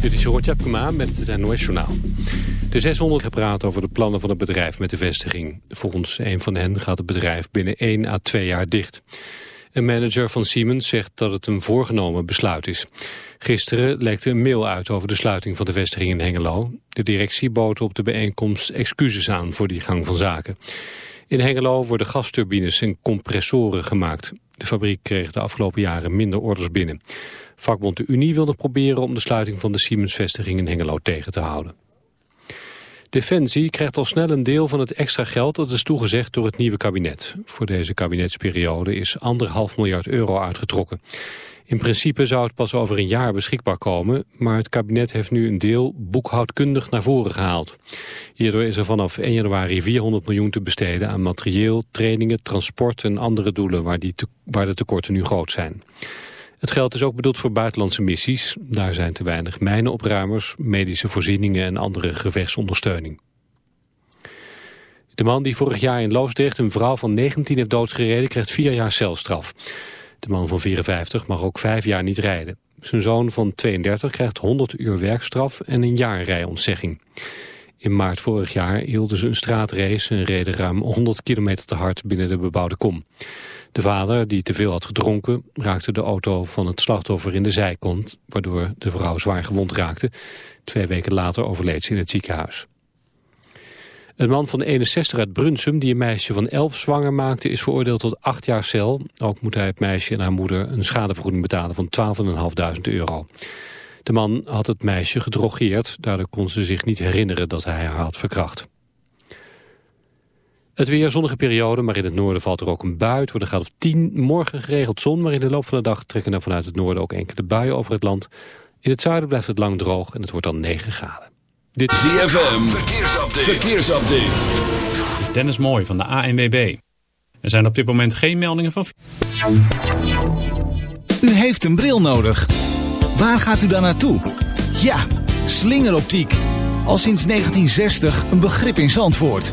Dit is Jeroen Tjepkema met het NOS Journaal. De 600 gepraat over de plannen van het bedrijf met de vestiging. Volgens een van hen gaat het bedrijf binnen 1 à 2 jaar dicht. Een manager van Siemens zegt dat het een voorgenomen besluit is. Gisteren lekte een mail uit over de sluiting van de vestiging in Hengelo. De directie bood op de bijeenkomst excuses aan voor die gang van zaken. In Hengelo worden gasturbines en compressoren gemaakt. De fabriek kreeg de afgelopen jaren minder orders binnen. Vakbond de Unie wil nog proberen om de sluiting van de Siemens-vestiging in Hengelo tegen te houden. Defensie krijgt al snel een deel van het extra geld dat is toegezegd door het nieuwe kabinet. Voor deze kabinetsperiode is anderhalf miljard euro uitgetrokken. In principe zou het pas over een jaar beschikbaar komen, maar het kabinet heeft nu een deel boekhoudkundig naar voren gehaald. Hierdoor is er vanaf 1 januari 400 miljoen te besteden aan materieel, trainingen, transport en andere doelen waar, die waar de tekorten nu groot zijn. Het geld is ook bedoeld voor buitenlandse missies. Daar zijn te weinig mijnenopruimers, medische voorzieningen en andere gevechtsondersteuning. De man die vorig jaar in Loosdrecht een vrouw van 19 heeft doodgereden krijgt vier jaar celstraf. De man van 54 mag ook vijf jaar niet rijden. Zijn zoon van 32 krijgt 100 uur werkstraf en een jaar rijontzegging. In maart vorig jaar hielden ze een straatrace en reden ruim 100 kilometer te hard binnen de bebouwde kom. De vader, die te veel had gedronken, raakte de auto van het slachtoffer in de zijkant, waardoor de vrouw zwaar gewond raakte. Twee weken later overleed ze in het ziekenhuis. Een man van 61 uit Brunsum die een meisje van 11 zwanger maakte... is veroordeeld tot 8 jaar cel. Ook moet hij het meisje en haar moeder een schadevergoeding betalen van 12.500 euro. De man had het meisje gedrogeerd. Daardoor kon ze zich niet herinneren dat hij haar had verkracht. Het weer zonnige periode, maar in het noorden valt er ook een bui. Het wordt een graad of 10. Morgen geregeld zon, maar in de loop van de dag trekken er vanuit het noorden ook enkele buien over het land. In het zuiden blijft het lang droog en het wordt dan 9 graden. Dit is ZFM, verkeersupdate. verkeersupdate. Dennis Mooi van de ANWB. Er zijn op dit moment geen meldingen van... U heeft een bril nodig. Waar gaat u dan naartoe? Ja, slingeroptiek. Al sinds 1960 een begrip in Zandvoort.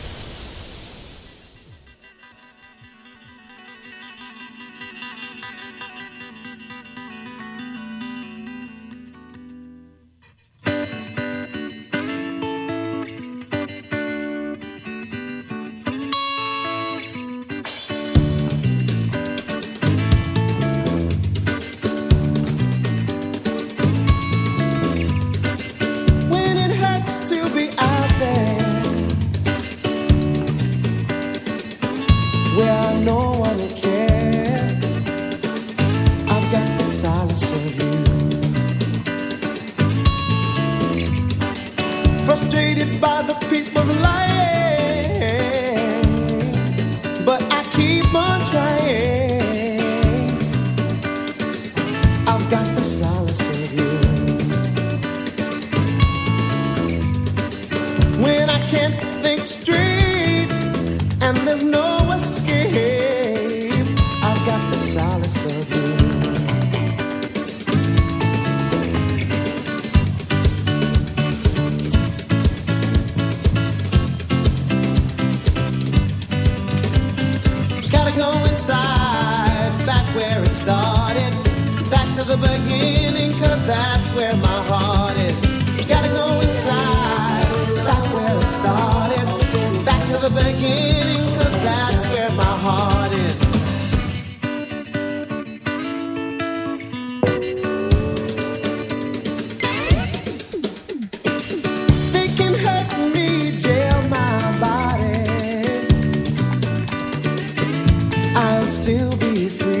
still be free.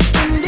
it in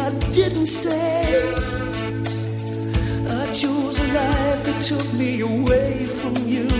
I didn't say. I chose a life that took me away from you.